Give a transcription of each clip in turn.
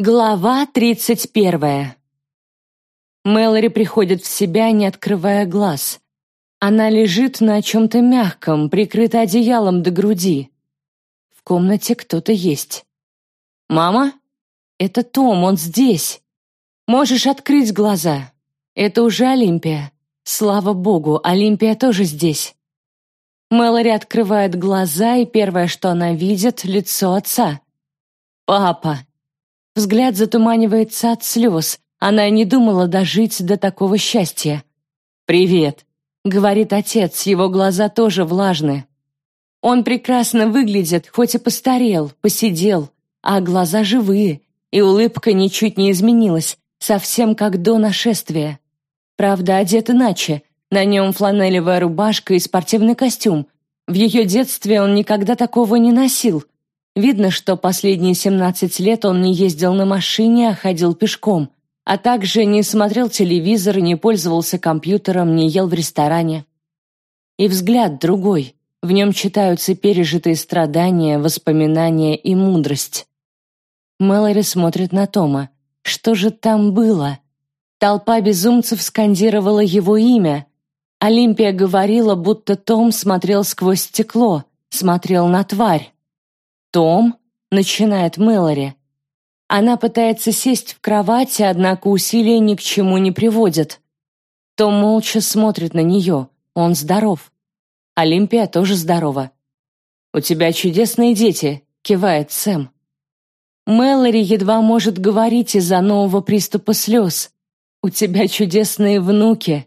Глава тридцать первая. Мэлори приходит в себя, не открывая глаз. Она лежит на чем-то мягком, прикрыта одеялом до груди. В комнате кто-то есть. «Мама? Это Том, он здесь. Можешь открыть глаза. Это уже Олимпия. Слава богу, Олимпия тоже здесь». Мэлори открывает глаза, и первое, что она видит, — лицо отца. «Папа!» Взгляд затуманивается от слез. Она не думала дожить до такого счастья. «Привет», — говорит отец, его глаза тоже влажны. Он прекрасно выглядит, хоть и постарел, посидел, а глаза живые, и улыбка ничуть не изменилась, совсем как до нашествия. Правда, одет иначе. На нем фланелевая рубашка и спортивный костюм. В ее детстве он никогда такого не носил — Видно, что последние 17 лет он не ездил на машине, а ходил пешком, а также не смотрел телевизор, не пользовался компьютером, не ел в ресторане. И взгляд другой. В нем читаются пережитые страдания, воспоминания и мудрость. Мэлори смотрит на Тома. Что же там было? Толпа безумцев скандировала его имя. Олимпия говорила, будто Том смотрел сквозь стекло, смотрел на тварь. «Том?» — начинает Мэлори. Она пытается сесть в кровати, однако усилия ни к чему не приводят. Том молча смотрит на нее. Он здоров. Олимпия тоже здорова. «У тебя чудесные дети», — кивает Сэм. Мэлори едва может говорить из-за нового приступа слез. «У тебя чудесные внуки».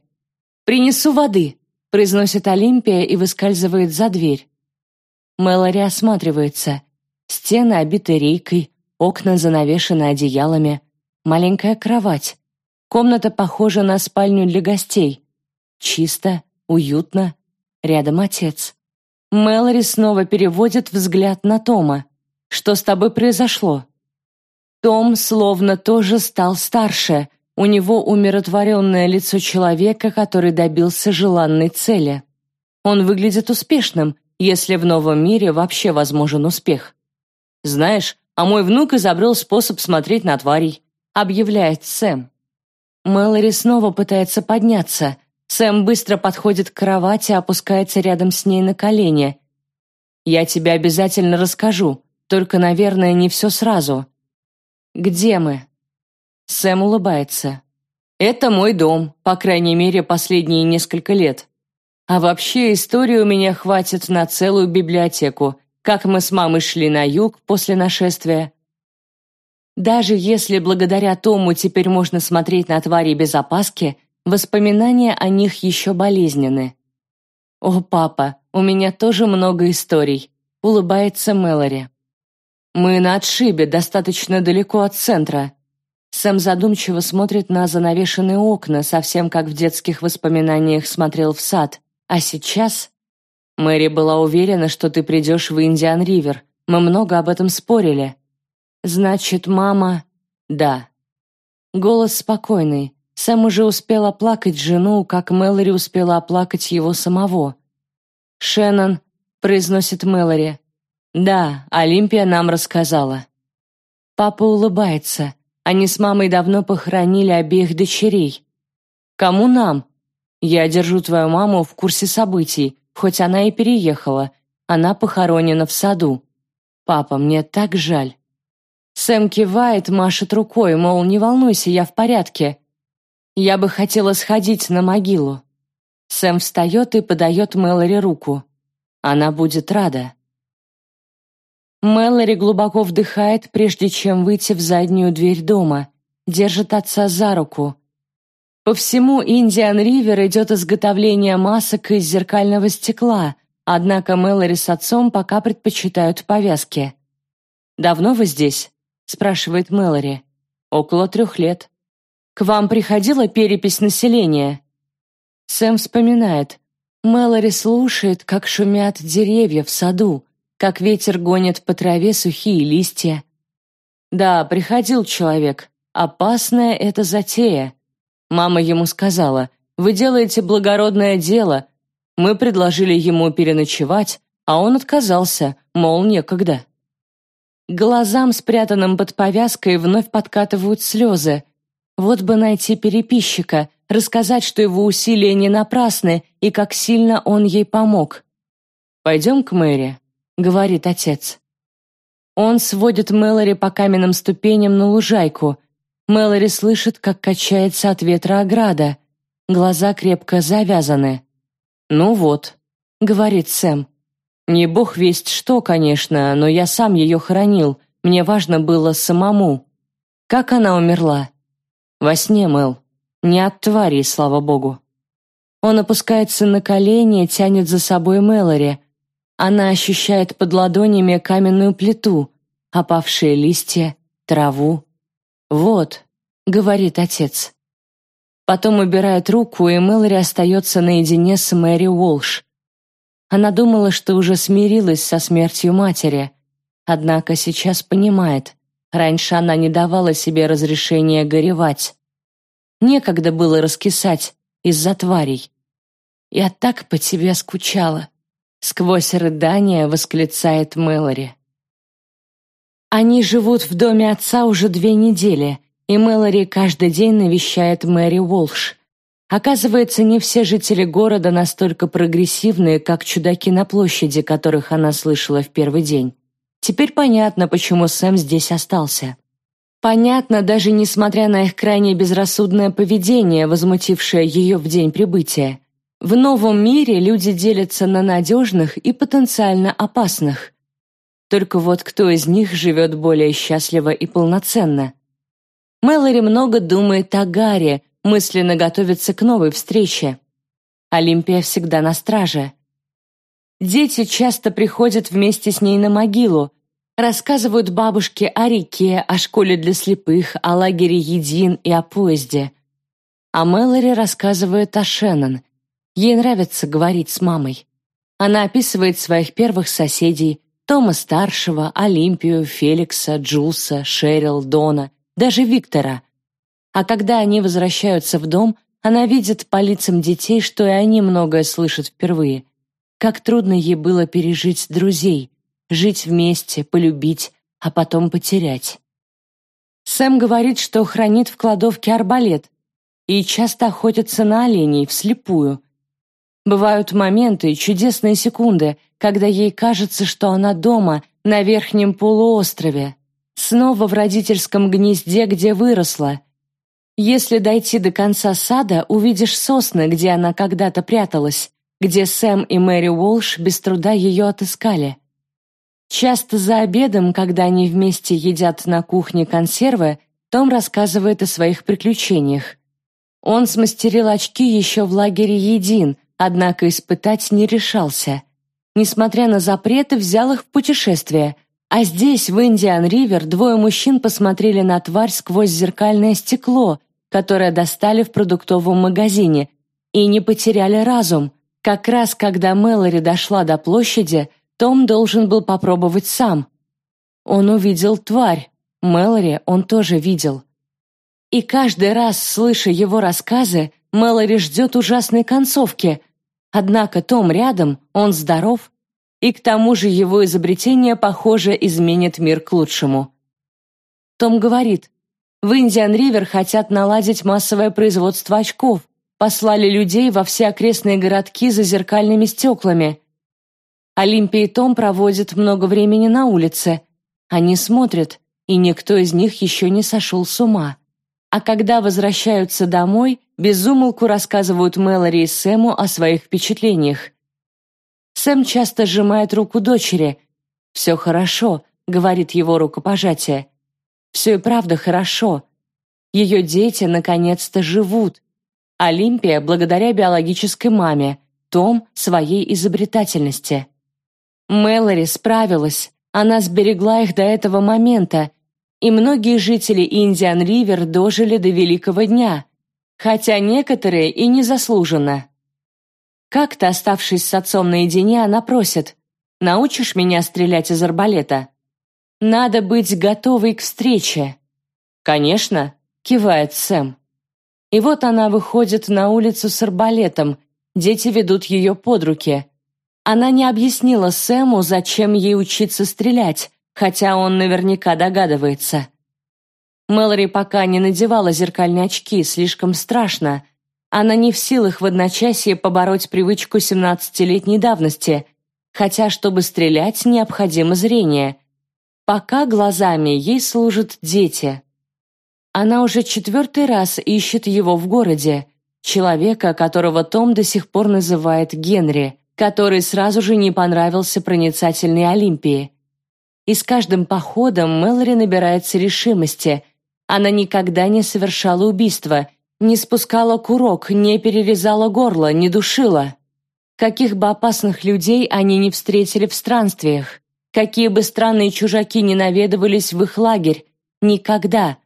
«Принесу воды», — произносит Олимпия и выскальзывает за дверь. Мэлори осматривается. Стены обиты рейкой, окна занавешены одеялами, маленькая кровать. Комната похожа на спальню для гостей. Чисто, уютно. Рядом отец. Мэлори снова переводит взгляд на Тома. «Что с тобой произошло?» Том словно тоже стал старше. У него умиротворенное лицо человека, который добился желанной цели. Он выглядит успешным, если в новом мире вообще возможен успех. «Знаешь, а мой внук изобрел способ смотреть на тварей», — объявляет Сэм. Мэлори снова пытается подняться. Сэм быстро подходит к кровати, опускается рядом с ней на колени. «Я тебе обязательно расскажу, только, наверное, не все сразу». «Где мы?» Сэм улыбается. «Это мой дом, по крайней мере, последние несколько лет. А вообще, истории у меня хватит на целую библиотеку, как мы с мамой шли на юг после нашествия. Даже если благодаря Тому теперь можно смотреть на твари без опаски, воспоминания о них еще болезненны. «О, папа, у меня тоже много историй», — улыбается Мэлори. «Мы на отшибе, достаточно далеко от центра». Сэм задумчиво смотрит на занавешенные окна, совсем как в детских воспоминаниях смотрел в сад. А сейчас Мэри была уверена, что ты придешь в Индиан-Ривер. Мы много об этом спорили. Значит, мама... Да. Голос спокойный. Сэм уже успел оплакать жену, как Мэлори успела оплакать его самого. «Шеннон», — произносит Мэлори. «Да, Олимпия нам рассказала». Папа улыбается. Они с мамой давно похоронили обеих дочерей. «Кому нам?» «Я держу твою маму в курсе событий. Хоть она и переехала, она похоронена в саду. Папа, мне так жаль. Сэм кивает, машет рукой, мол, не волнуйся, я в порядке. Я бы хотела сходить на могилу. Сэм встает и подает Мэлори руку. Она будет рада. Мэлори глубоко вдыхает, прежде чем выйти в заднюю дверь дома. Держит отца за руку. По всему Индиан-Ривер идет изготовление масок из зеркального стекла, однако Мэлори с отцом пока предпочитают повязки. «Давно вы здесь?» — спрашивает Мэлори. «Около трех лет». «К вам приходила перепись населения?» Сэм вспоминает. Мэлори слушает, как шумят деревья в саду, как ветер гонит по траве сухие листья. «Да, приходил человек. Опасная это затея», Мама ему сказала, «Вы делаете благородное дело». Мы предложили ему переночевать, а он отказался, мол, некогда. Глазам, спрятанным под повязкой, вновь подкатывают слезы. Вот бы найти переписчика, рассказать, что его усилия не напрасны и как сильно он ей помог. «Пойдем к Мэри», — говорит отец. Он сводит Мэлори по каменным ступеням на лужайку. Мэлори слышит, как качается от ветра ограда. Глаза крепко завязаны. «Ну вот», — говорит Сэм. Не бог весть что, конечно, но я сам ее хоронил. Мне важно было самому. Как она умерла? Во сне, Мэл. Не от твари, слава богу. Он опускается на колени, тянет за собой Мэлори. Она ощущает под ладонями каменную плиту, опавшие листья, траву. «Вот», — говорит отец. Потом убирает руку, и Мэлори остается наедине с Мэри Уолш. Она думала, что уже смирилась со смертью матери, однако сейчас понимает, раньше она не давала себе разрешения горевать. Некогда было раскисать из-за тварей. «Я так по тебе скучала», — сквозь рыдания восклицает Мэлори. Они живут в доме отца уже две недели, и Мэлори каждый день навещает Мэри Уолш. Оказывается, не все жители города настолько прогрессивные, как чудаки на площади, которых она слышала в первый день. Теперь понятно, почему Сэм здесь остался. Понятно, даже несмотря на их крайне безрассудное поведение, возмутившее ее в день прибытия. В новом мире люди делятся на надежных и потенциально опасных. Только вот кто из них живет более счастливо и полноценно? Мэлори много думает о Гарри, мысленно готовится к новой встрече. Олимпия всегда на страже. Дети часто приходят вместе с ней на могилу, рассказывают бабушке о реке, о школе для слепых, о лагере Един и о поезде. А Мэлори рассказывает о Шеннон. Ей нравится говорить с мамой. Она описывает своих первых соседей, Тома-старшего, Олимпию, Феликса, Джулса, Шерил, Дона, даже Виктора. А когда они возвращаются в дом, она видит по лицам детей, что и они многое слышат впервые. Как трудно ей было пережить друзей, жить вместе, полюбить, а потом потерять. Сэм говорит, что хранит в кладовке арбалет и часто охотится на оленей вслепую. Бывают моменты, чудесные секунды, когда ей кажется, что она дома, на верхнем полуострове, снова в родительском гнезде, где выросла, если дойти до конца сада, увидишь сосны, где она когда-то пряталась, где Сэм и Мэри Уолш без труда ее отыскали. Часто за обедом, когда они вместе едят на кухне консервы, Том рассказывает о своих приключениях. Он смастерил очки еще в лагере Един, однако испытать не решался. Несмотря на запреты, взял их в путешествие, а здесь, в Индиан-Ривер, двое мужчин посмотрели на тварь сквозь зеркальное стекло, которое достали в продуктовом магазине, и не потеряли разум. Как раз когда Мэлори дошла до площади, том должен был попробовать сам. Он увидел тварь, Мэлори он тоже видел. И каждый раз, слыша его рассказы, Мэлори ждет ужасной концовки. Однако Том рядом, он здоров, и к тому же его изобретение, похоже, изменит мир к лучшему. Том говорит, в Индиан-Ривер хотят наладить массовое производство очков, послали людей во все окрестные городки за зеркальными стеклами. Олимпия и Том проводят много времени на улице. Они смотрят, и никто из них еще не сошел с ума. А когда возвращаются домой, безумолку рассказывают Мэлори и Сэму о своих впечатлениях. Сэм часто сжимает руку дочери. «Все хорошо», — говорит его рукопожатие. «Все и правда хорошо. Ее дети наконец-то живут. Олимпия благодаря биологической маме, Том — своей изобретательности. Мэлори справилась, она сберегла их до этого момента, и многие жители Индиан-Ривер дожили до великого дня, хотя некоторые и незаслуженно. Как-то, оставшись с отцом наедине, она просит «Научишь меня стрелять из арбалета?» «Надо быть готовой к встрече». «Конечно», — кивает Сэм. И вот она выходит на улицу с арбалетом, дети ведут ее под руки. Она не объяснила Сэму, зачем ей учиться стрелять, хотя он наверняка догадывается. Мэлори пока не надевала зеркальные очки, слишком страшно. Она не в силах в одночасье побороть привычку семнадцатилетней давности, хотя, чтобы стрелять, необходимо зрение. Пока глазами ей служат дети. Она уже четвертый раз ищет его в городе, человека, которого Том до сих пор называет Генри, который сразу же не понравился проницательной Олимпии. И с каждым походом Мэлори набирается решимости. Она никогда не совершала убийства, не спускала курок, не перерезала горло, не душила. Каких бы опасных людей они не встретили в странствиях, какие бы странные чужаки не наведывались в их лагерь, никогда.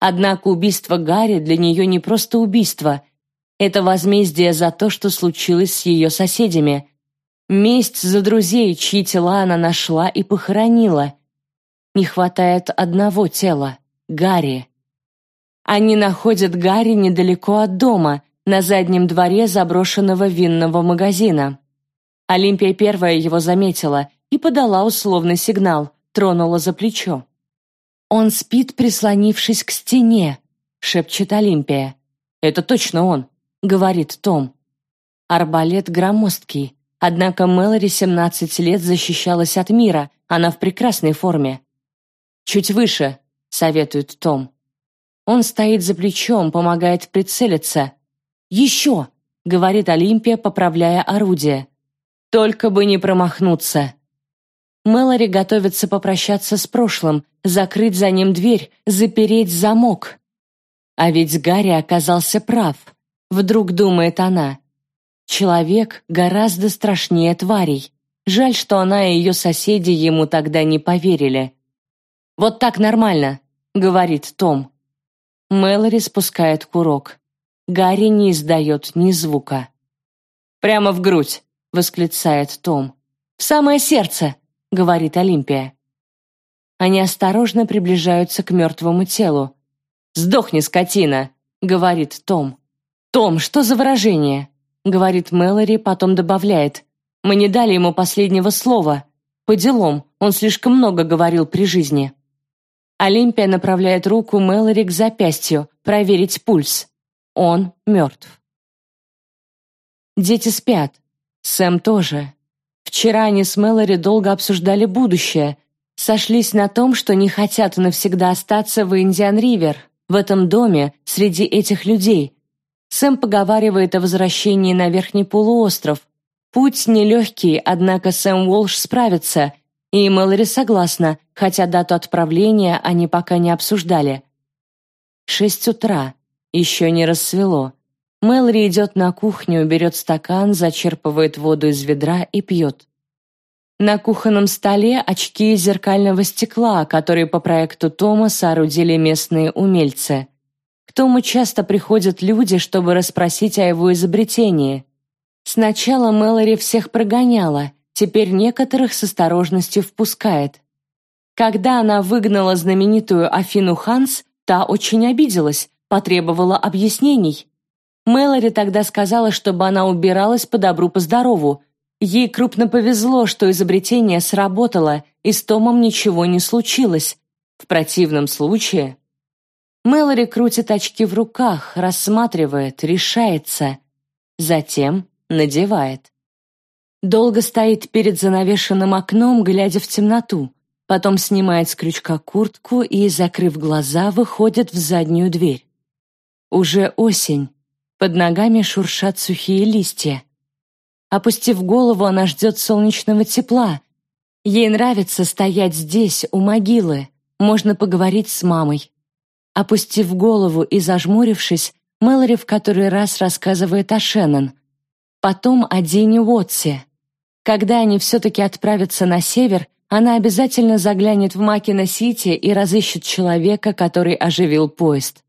Однако убийство Гарри для нее не просто убийство. Это возмездие за то, что случилось с ее соседями. Месть за друзей, чьи тела она нашла и похоронила. Не хватает одного тела — Гарри. Они находят Гарри недалеко от дома, на заднем дворе заброшенного винного магазина. Олимпия первая его заметила и подала условный сигнал, тронула за плечо. «Он спит, прислонившись к стене», — шепчет Олимпия. «Это точно он», — говорит Том. Арбалет громоздкий, однако Мэлори 17 лет защищалась от мира, она в прекрасной форме. «Чуть выше», — советует Том. Он стоит за плечом, помогает прицелиться. «Еще!» — говорит Олимпия, поправляя орудие. «Только бы не промахнуться!» Мэлори готовится попрощаться с прошлым, закрыть за ним дверь, запереть замок. А ведь Гарри оказался прав. Вдруг думает она. Человек гораздо страшнее тварей. Жаль, что она и ее соседи ему тогда не поверили. «Вот так нормально», — говорит Том. Мэлори спускает курок. Гарри не издает ни звука. «Прямо в грудь», — восклицает Том. «В самое сердце», — говорит Олимпия. Они осторожно приближаются к мертвому телу. «Сдохни, скотина!» — говорит Том. «Том, что за выражение?» — говорит Мэлори, потом добавляет. «Мы не дали ему последнего слова. По делам, он слишком много говорил при жизни». Олимпия направляет руку Мэлори к запястью, проверить пульс. Он мертв. Дети спят. Сэм тоже. Вчера они с Мэлори долго обсуждали будущее, сошлись на том, что не хотят навсегда остаться в Индиан-Ривер, в этом доме, среди этих людей. Сэм поговаривает о возвращении на Верхний полуостров. Путь нелегкий, однако Сэм Уолш справится, и Мэлори согласна, хотя дату отправления они пока не обсуждали. Шесть утра. Еще не рассвело. Мэлори идет на кухню, берет стакан, зачерпывает воду из ведра и пьет. На кухонном столе очки из зеркального стекла, которые по проекту Тома соорудили местные умельцы. К Тому часто приходят люди, чтобы расспросить о его изобретении. Сначала Мэлори всех прогоняла, теперь некоторых с осторожностью впускает. Когда она выгнала знаменитую Афину Ханс, та очень обиделась, потребовала объяснений. Мэлори тогда сказала, чтобы она убиралась по добру, по здорову. Ей крупно повезло, что изобретение сработало, и с Томом ничего не случилось. В противном случае... Мэлори крутит очки в руках, рассматривает, решается. Затем надевает. Долго стоит перед занавешенным окном, глядя в темноту. Потом снимает с крючка куртку и, закрыв глаза, выходит в заднюю дверь. Уже осень. Под ногами шуршат сухие листья. Опустив голову, она ждет солнечного тепла. Ей нравится стоять здесь, у могилы. Можно поговорить с мамой. Опустив голову и зажмурившись, Мэлори в который раз рассказывает о Шеннон. Потом о Дине Уотсе. Когда они все-таки отправятся на север, она обязательно заглянет в Макино-Сити и разыщет человека, который оживил поезд.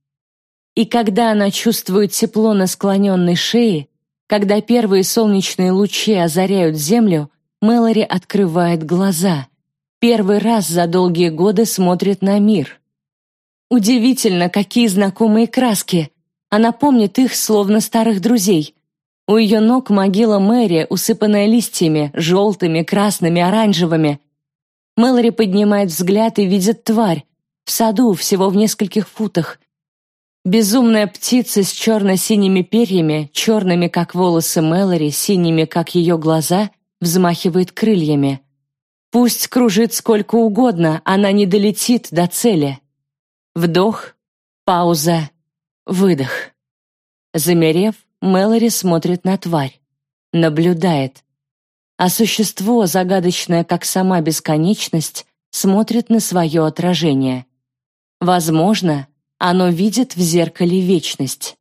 И когда она чувствует тепло на склоненной шее, когда первые солнечные лучи озаряют землю, Мэлори открывает глаза. Первый раз за долгие годы смотрит на мир. Удивительно, какие знакомые краски. Она помнит их, словно старых друзей. У ее ног могила Мэри, усыпанная листьями, желтыми, красными, оранжевыми. Мэлори поднимает взгляд и видит тварь. В саду, всего в нескольких футах. Безумная птица с черно-синими перьями, черными, как волосы Мэлори, синими, как ее глаза, взмахивает крыльями. Пусть кружит сколько угодно, она не долетит до цели. Вдох, пауза, выдох. Замерев, Мэлори смотрит на тварь. Наблюдает. А существо, загадочное как сама бесконечность, смотрит на свое отражение. Возможно, оно видит в зеркале вечность.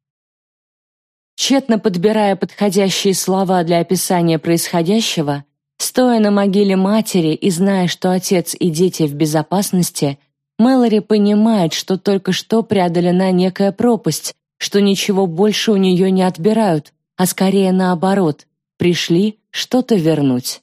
Тщетно подбирая подходящие слова для описания происходящего, стоя на могиле матери и зная, что отец и дети в безопасности, Мэлори понимает, что только что преодолена некая пропасть, что ничего больше у нее не отбирают, а скорее наоборот, пришли что-то вернуть.